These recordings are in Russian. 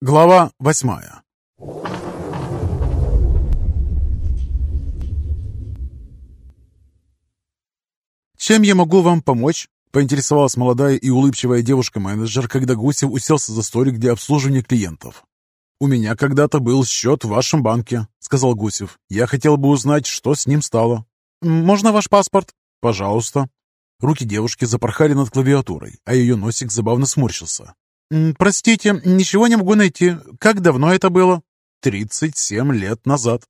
Глава восьмая «Чем я могу вам помочь?» — поинтересовалась молодая и улыбчивая девушка-менеджер, когда Гусев уселся за столик для обслуживания клиентов. «У меня когда-то был счет в вашем банке», — сказал Гусев. «Я хотел бы узнать, что с ним стало». «Можно ваш паспорт?» «Пожалуйста». Руки девушки запорхали над клавиатурой, а ее носик забавно сморщился. «Простите, ничего не могу найти. Как давно это было?» «Тридцать семь лет назад».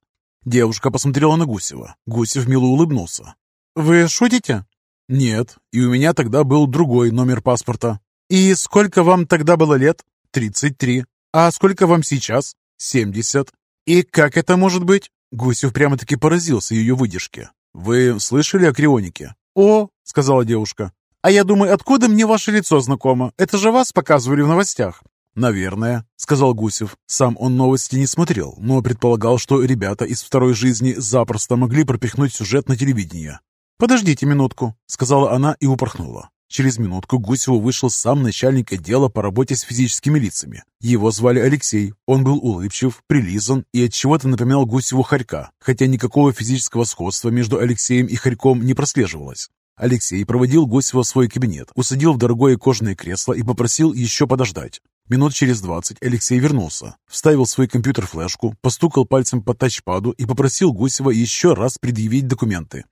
Девушка посмотрела на Гусева. Гусев мило улыбнулся. «Вы шутите?» «Нет, и у меня тогда был другой номер паспорта». «И сколько вам тогда было лет?» «Тридцать три». «А сколько вам сейчас?» «Семьдесят». «И как это может быть?» Гусев прямо-таки поразился ее выдержке. «Вы слышали о крионике?» «О», — сказала девушка, «А я думаю, откуда мне ваше лицо знакомо? Это же вас показывали в новостях». «Наверное», — сказал Гусев. Сам он новости не смотрел, но предполагал, что ребята из второй жизни запросто могли пропихнуть сюжет на телевидение. «Подождите минутку», — сказала она и упорхнула. Через минутку Гусеву вышел сам начальник отдела по работе с физическими лицами. Его звали Алексей. Он был улыбчив, прилизан и от чего то напоминал Гусеву Харька, хотя никакого физического сходства между Алексеем и Харьком не прослеживалось. Алексей проводил Гусева в свой кабинет, усадил в дорогое кожаное кресло и попросил еще подождать. Минут через двадцать Алексей вернулся, вставил свой компьютер флешку, постукал пальцем по тачпаду и попросил Гусева еще раз предъявить документы.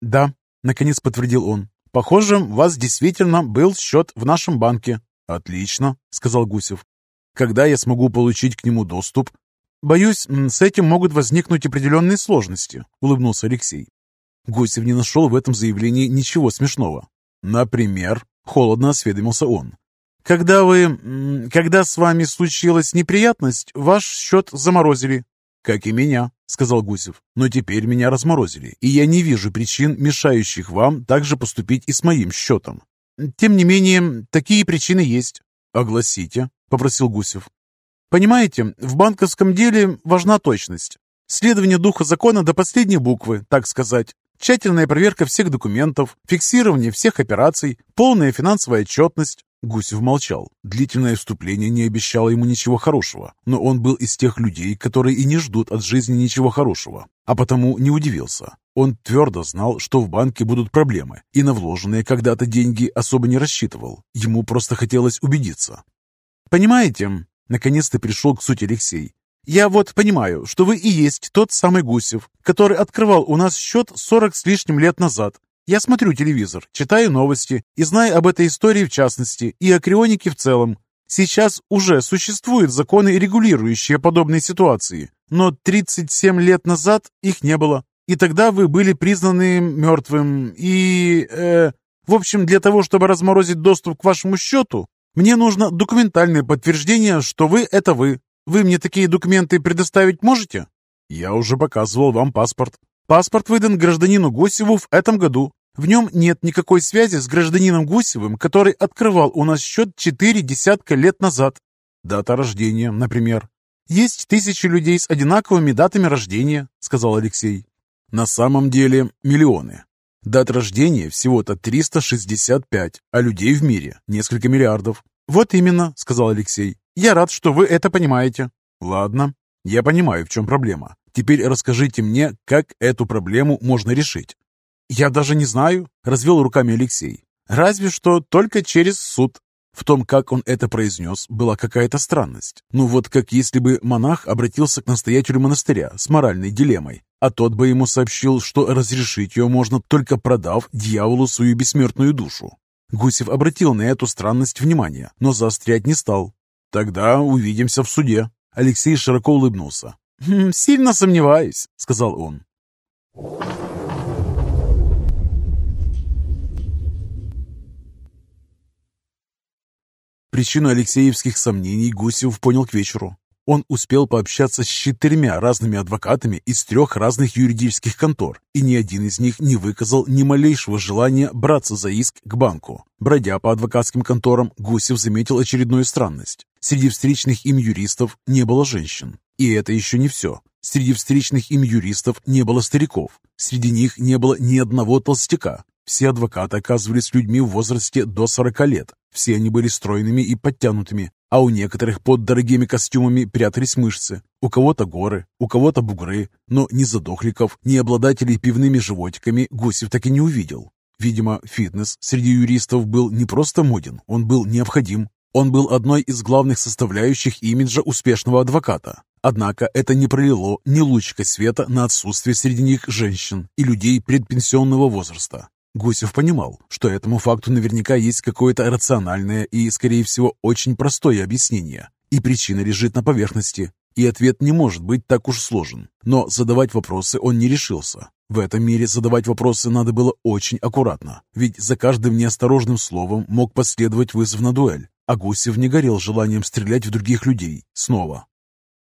«Да», — наконец подтвердил он, — «похоже, у вас действительно был счет в нашем банке». «Отлично», — сказал Гусев. «Когда я смогу получить к нему доступ?» «Боюсь, с этим могут возникнуть определенные сложности», — улыбнулся Алексей. Гусев не нашел в этом заявлении ничего смешного. «Например?» — холодно осведомился он. «Когда вы... когда с вами случилась неприятность, ваш счет заморозили». «Как и меня», — сказал Гусев. «Но теперь меня разморозили, и я не вижу причин, мешающих вам также поступить и с моим счетом». «Тем не менее, такие причины есть». «Огласите», — попросил Гусев. «Понимаете, в банковском деле важна точность. Следование духа закона до последней буквы, так сказать. Тщательная проверка всех документов, фиксирование всех операций, полная финансовая отчетность. Гусев молчал. Длительное вступление не обещало ему ничего хорошего, но он был из тех людей, которые и не ждут от жизни ничего хорошего, а потому не удивился. Он твердо знал, что в банке будут проблемы, и на вложенные когда-то деньги особо не рассчитывал. Ему просто хотелось убедиться. «Понимаете?» Наконец-то пришел к сути Алексей. Я вот понимаю, что вы и есть тот самый Гусев, который открывал у нас счет 40 с лишним лет назад. Я смотрю телевизор, читаю новости и знаю об этой истории в частности и о крионике в целом. Сейчас уже существуют законы, регулирующие подобные ситуации, но 37 лет назад их не было. И тогда вы были признаны мертвым. И, э, в общем, для того, чтобы разморозить доступ к вашему счету, мне нужно документальное подтверждение, что вы – это вы. Вы мне такие документы предоставить можете? Я уже показывал вам паспорт. Паспорт выдан гражданину Гусеву в этом году. В нем нет никакой связи с гражданином Гусевым, который открывал у нас счет четыре десятка лет назад. Дата рождения, например. Есть тысячи людей с одинаковыми датами рождения, сказал Алексей. На самом деле миллионы. Дат рождения всего-то 365, а людей в мире несколько миллиардов. Вот именно, сказал Алексей. Я рад, что вы это понимаете. Ладно, я понимаю, в чем проблема. Теперь расскажите мне, как эту проблему можно решить. Я даже не знаю, развел руками Алексей. Разве что только через суд. В том, как он это произнес, была какая-то странность. Ну вот как если бы монах обратился к настоятелю монастыря с моральной дилеммой, а тот бы ему сообщил, что разрешить ее можно только продав дьяволу свою бессмертную душу. Гусев обратил на эту странность внимание, но заострять не стал, «Тогда увидимся в суде». Алексей широко улыбнулся. «Хм, «Сильно сомневаюсь», — сказал он. Причину Алексеевских сомнений Гусев понял к вечеру. Он успел пообщаться с четырьмя разными адвокатами из трех разных юридических контор, и ни один из них не выказал ни малейшего желания браться за иск к банку. Бродя по адвокатским конторам, Гусев заметил очередную странность. Среди встречных им юристов не было женщин. И это еще не все. Среди встречных им юристов не было стариков. Среди них не было ни одного толстяка. Все адвокаты оказывались людьми в возрасте до 40 лет. Все они были стройными и подтянутыми, а у некоторых под дорогими костюмами прятались мышцы. У кого-то горы, у кого-то бугры, но ни задохликов, ни обладателей пивными животиками Гусев так и не увидел. Видимо, фитнес среди юристов был не просто моден, он был необходим. Он был одной из главных составляющих имиджа успешного адвоката. Однако это не пролило ни лучика света на отсутствие среди них женщин и людей предпенсионного возраста. Гусев понимал, что этому факту наверняка есть какое-то рациональное и, скорее всего, очень простое объяснение, и причина лежит на поверхности, и ответ не может быть так уж сложен. Но задавать вопросы он не решился. В этом мире задавать вопросы надо было очень аккуратно, ведь за каждым неосторожным словом мог последовать вызов на дуэль, а Гусев не горел желанием стрелять в других людей снова.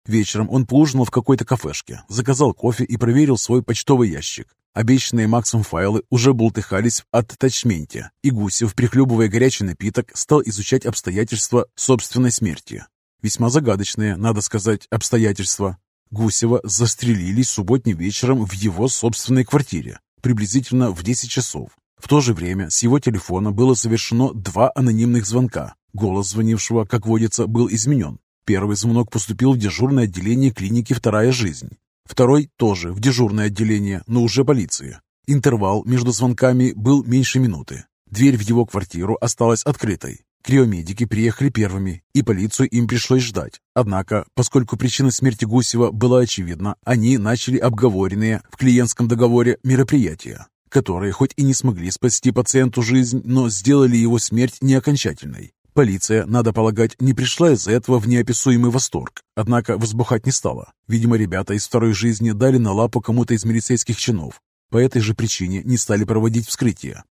Вечером он поужинал в какой-то кафешке, заказал кофе и проверил свой почтовый ящик. Обещанные Максом файлы уже бултыхались в аттачменте, и Гусев, прихлебывая горячий напиток, стал изучать обстоятельства собственной смерти. Весьма загадочные, надо сказать, обстоятельства. Гусева застрелили субботним вечером в его собственной квартире, приблизительно в 10 часов. В то же время с его телефона было совершено два анонимных звонка. Голос звонившего, как водится, был изменен. Первый звонок поступил в дежурное отделение клиники «Вторая жизнь». Второй тоже в дежурное отделение, но уже полиции. Интервал между звонками был меньше минуты. Дверь в его квартиру осталась открытой. Криомедики приехали первыми, и полицию им пришлось ждать. Однако, поскольку причина смерти Гусева была очевидна, они начали обговоренные в клиентском договоре мероприятия, которые хоть и не смогли спасти пациенту жизнь, но сделали его смерть неокончательной. Полиция, надо полагать, не пришла из-за этого в неописуемый восторг, однако возбухать не стала. Видимо, ребята из второй жизни дали на лапу кому-то из милицейских чинов. По этой же причине не стали проводить вскрытие.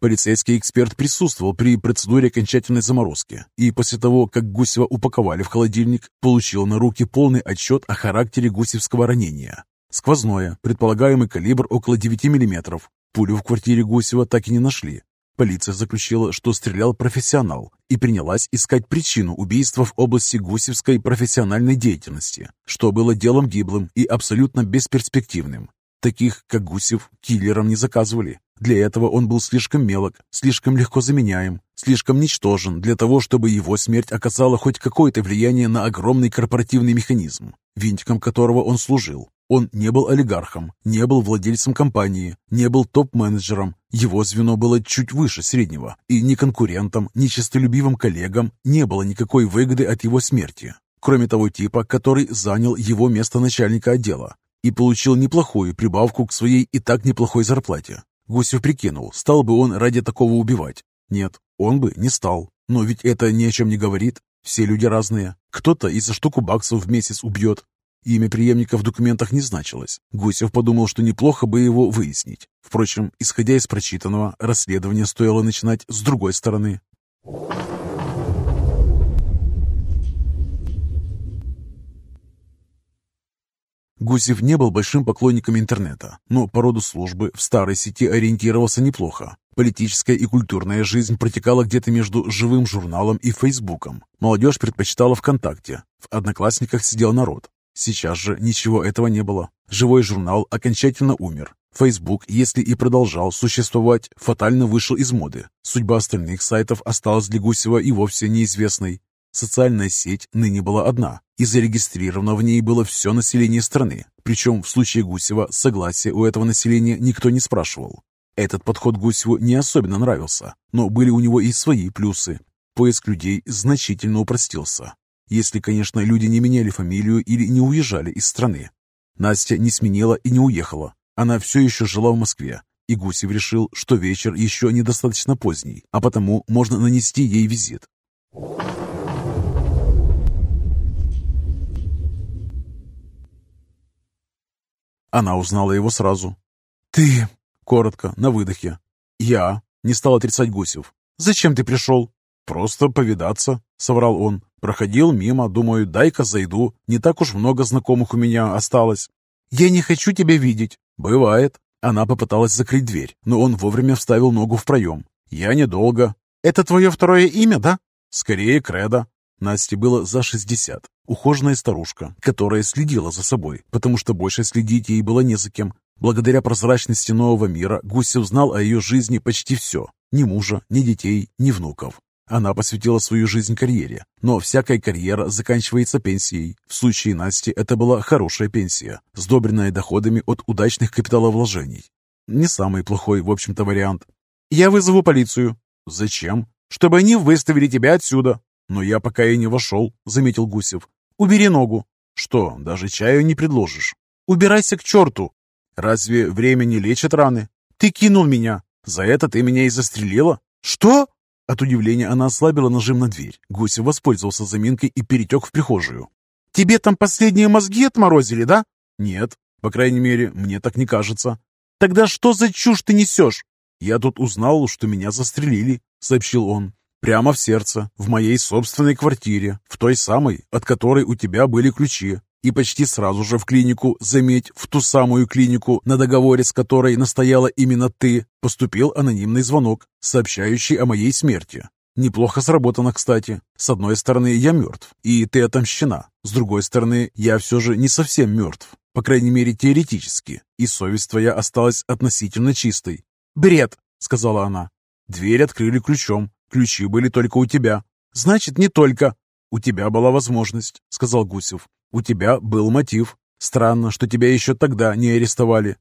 Полицейский эксперт присутствовал при процедуре окончательной заморозки и после того, как Гусева упаковали в холодильник, получил на руки полный отчет о характере гусевского ранения. Сквозное, предполагаемый калибр около 9 мм. Пулю в квартире Гусева так и не нашли, Полиция заключила, что стрелял профессионал и принялась искать причину убийства в области гусевской профессиональной деятельности, что было делом гиблым и абсолютно бесперспективным. Таких, как Гусев, киллером не заказывали. Для этого он был слишком мелок, слишком легко заменяем, слишком ничтожен для того, чтобы его смерть оказала хоть какое-то влияние на огромный корпоративный механизм, винтиком которого он служил. Он не был олигархом, не был владельцем компании, не был топ-менеджером. Его звено было чуть выше среднего, и ни конкурентам, ни честолюбивым коллегам не было никакой выгоды от его смерти, кроме того типа, который занял его место начальника отдела и получил неплохую прибавку к своей и так неплохой зарплате. Гусев прикинул, стал бы он ради такого убивать. Нет, он бы не стал. Но ведь это ни о чем не говорит. Все люди разные. Кто-то из-за штуку баксов в месяц убьет, Имя преемника в документах не значилось. Гусев подумал, что неплохо бы его выяснить. Впрочем, исходя из прочитанного, расследование стоило начинать с другой стороны. Гусев не был большим поклонником интернета, но по роду службы в старой сети ориентировался неплохо. Политическая и культурная жизнь протекала где-то между живым журналом и Фейсбуком. Молодежь предпочитала ВКонтакте. В Одноклассниках сидел народ. Сейчас же ничего этого не было. Живой журнал окончательно умер. Facebook, если и продолжал существовать, фатально вышел из моды. Судьба остальных сайтов осталась для Гусева и вовсе неизвестной. Социальная сеть ныне была одна, и зарегистрировано в ней было все население страны. Причем в случае Гусева согласия у этого населения никто не спрашивал. Этот подход Гусеву не особенно нравился, но были у него и свои плюсы. Поиск людей значительно упростился. Если, конечно, люди не меняли фамилию или не уезжали из страны. Настя не сменила и не уехала. Она все еще жила в Москве, и Гусев решил, что вечер еще недостаточно поздний, а потому можно нанести ей визит. Она узнала его сразу. «Ты...» — коротко, на выдохе. «Я...» — не стал отрицать Гусев. «Зачем ты пришел?» «Просто повидаться», — соврал он. «Проходил мимо, думаю, дай-ка зайду. Не так уж много знакомых у меня осталось». «Я не хочу тебя видеть». «Бывает». Она попыталась закрыть дверь, но он вовремя вставил ногу в проем. «Я недолго». «Это твое второе имя, да?» «Скорее, Кредо». Насте было за 60. Ухоженная старушка, которая следила за собой, потому что больше следить ей было не за кем. Благодаря прозрачности нового мира Гусев знал о ее жизни почти все. Ни мужа, ни детей, ни внуков. Она посвятила свою жизнь карьере, но всякая карьера заканчивается пенсией. В случае Насти это была хорошая пенсия, сдобренная доходами от удачных капиталовложений. Не самый плохой, в общем-то, вариант. «Я вызову полицию». «Зачем?» «Чтобы они выставили тебя отсюда». «Но я пока и не вошел», — заметил Гусев. «Убери ногу». «Что, даже чаю не предложишь?» «Убирайся к черту!» «Разве время не лечит раны?» «Ты кинул меня!» «За это ты меня и застрелила?» «Что?» От удивления она ослабила нажим на дверь. Гусев воспользовался заминкой и перетек в прихожую. «Тебе там последние мозги отморозили, да?» «Нет, по крайней мере, мне так не кажется». «Тогда что за чушь ты несешь?» «Я тут узнал, что меня застрелили», — сообщил он. «Прямо в сердце, в моей собственной квартире, в той самой, от которой у тебя были ключи. И почти сразу же в клинику, заметь, в ту самую клинику, на договоре с которой настояла именно ты, поступил анонимный звонок, сообщающий о моей смерти. Неплохо сработано, кстати. С одной стороны, я мертв, и ты отомщена. С другой стороны, я все же не совсем мертв. По крайней мере, теоретически. И совесть твоя осталась относительно чистой. «Бред!» — сказала она. Дверь открыли ключом. Ключи были только у тебя. «Значит, не только». «У тебя была возможность», — сказал Гусев. У тебя был мотив. Странно, что тебя еще тогда не арестовали.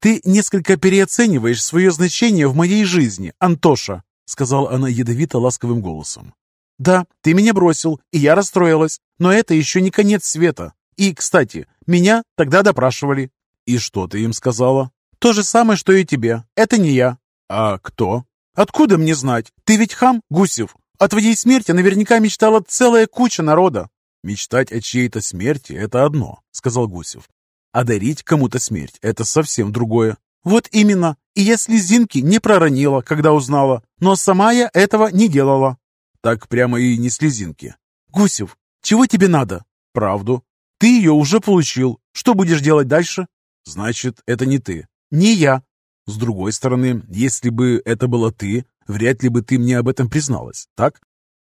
Ты несколько переоцениваешь свое значение в моей жизни, Антоша, сказала она ядовито-ласковым голосом. Да, ты меня бросил, и я расстроилась, но это еще не конец света. И, кстати, меня тогда допрашивали. И что ты им сказала? То же самое, что и тебе. Это не я. А кто? Откуда мне знать? Ты ведь хам, Гусев. О твоей смерти наверняка мечтала целая куча народа. «Мечтать о чьей-то смерти – это одно», – сказал Гусев. «А дарить кому-то смерть – это совсем другое». «Вот именно. И я слезинки не проронила, когда узнала, но сама я этого не делала». «Так прямо и не слезинки». «Гусев, чего тебе надо?» «Правду». «Ты ее уже получил. Что будешь делать дальше?» «Значит, это не ты». «Не я». «С другой стороны, если бы это была ты, вряд ли бы ты мне об этом призналась, так?»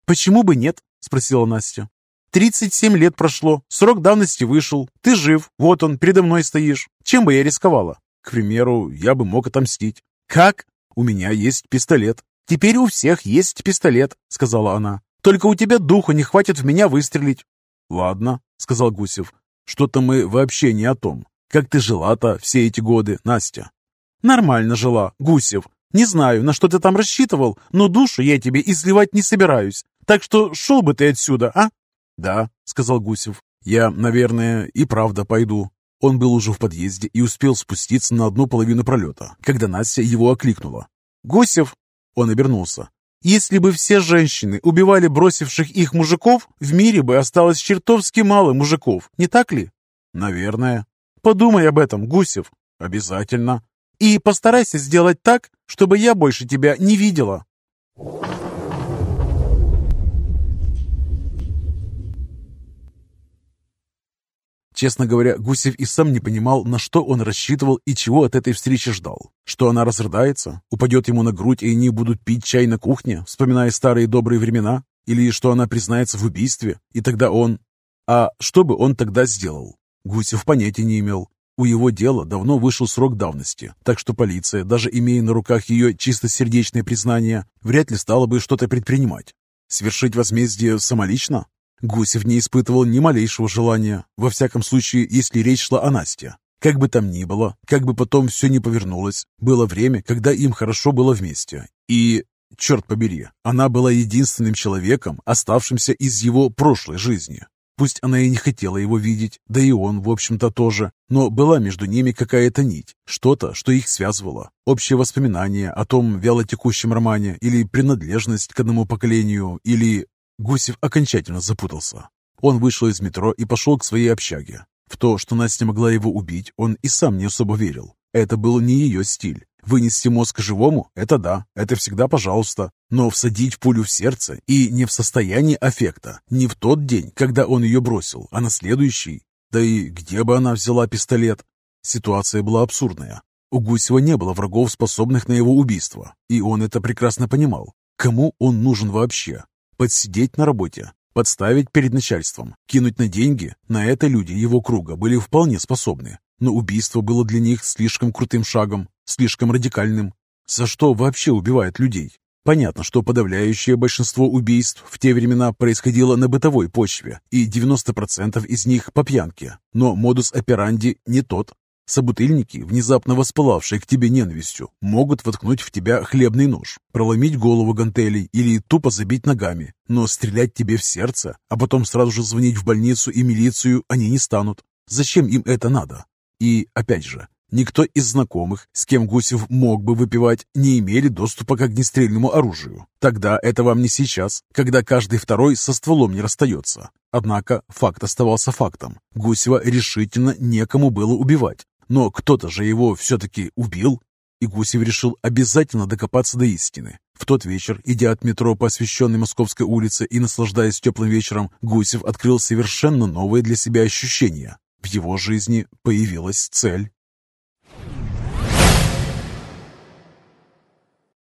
«Почему бы нет?» – спросила Настя. Тридцать семь лет прошло, срок давности вышел, ты жив, вот он, передо мной стоишь. Чем бы я рисковала? К примеру, я бы мог отомстить. Как? У меня есть пистолет. Теперь у всех есть пистолет, сказала она. Только у тебя духу не хватит в меня выстрелить. Ладно, сказал Гусев. Что-то мы вообще не о том. Как ты жила-то все эти годы, Настя? Нормально жила, Гусев. Не знаю, на что ты там рассчитывал, но душу я тебе изливать не собираюсь. Так что шел бы ты отсюда, а? «Да», — сказал Гусев, — «я, наверное, и правда пойду». Он был уже в подъезде и успел спуститься на одну половину пролета, когда Настя его окликнула. «Гусев!» Он обернулся. «Если бы все женщины убивали бросивших их мужиков, в мире бы осталось чертовски мало мужиков, не так ли?» «Наверное». «Подумай об этом, Гусев». «Обязательно». «И постарайся сделать так, чтобы я больше тебя не видела». Честно говоря, Гусев и сам не понимал, на что он рассчитывал и чего от этой встречи ждал. Что она разрыдается, упадет ему на грудь, и они будут пить чай на кухне, вспоминая старые добрые времена? Или что она признается в убийстве, и тогда он... А что бы он тогда сделал? Гусев понятия не имел. У его дела давно вышел срок давности, так что полиция, даже имея на руках ее чистосердечное признание, вряд ли стала бы что-то предпринимать. Свершить возмездие самолично? Гусев не испытывал ни малейшего желания, во всяком случае, если речь шла о Насте. Как бы там ни было, как бы потом все не повернулось, было время, когда им хорошо было вместе. И, черт побери, она была единственным человеком, оставшимся из его прошлой жизни. Пусть она и не хотела его видеть, да и он, в общем-то, тоже, но была между ними какая-то нить, что-то, что их связывало, общее воспоминание о том вялотекущем романе или принадлежность к одному поколению, или Гусев окончательно запутался. Он вышел из метро и пошел к своей общаге. В то, что Настя могла его убить, он и сам не особо верил. Это был не ее стиль. Вынести мозг живому – это да, это всегда пожалуйста. Но всадить пулю в сердце и не в состоянии аффекта, не в тот день, когда он ее бросил, а на следующий. Да и где бы она взяла пистолет? Ситуация была абсурдная. У Гусева не было врагов, способных на его убийство, и он это прекрасно понимал. Кому он нужен вообще? Подсидеть на работе, подставить перед начальством, кинуть на деньги. На это люди его круга были вполне способны. Но убийство было для них слишком крутым шагом, слишком радикальным. За что вообще убивают людей? Понятно, что подавляющее большинство убийств в те времена происходило на бытовой почве, и 90% из них по пьянке. Но модус операнди не тот. Собутыльники, внезапно воспылавшие к тебе ненавистью, могут воткнуть в тебя хлебный нож, проломить голову гантелей или тупо забить ногами, но стрелять тебе в сердце, а потом сразу же звонить в больницу и милицию они не станут. Зачем им это надо? И, опять же, никто из знакомых, с кем Гусев мог бы выпивать, не имели доступа к огнестрельному оружию. Тогда это вам не сейчас, когда каждый второй со стволом не расстается. Однако факт оставался фактом. Гусева решительно некому было убивать. Но кто-то же его все-таки убил, и Гусев решил обязательно докопаться до истины. В тот вечер, идя от метро по освещенной Московской улице и наслаждаясь теплым вечером, Гусев открыл совершенно новые для себя ощущения. В его жизни появилась цель.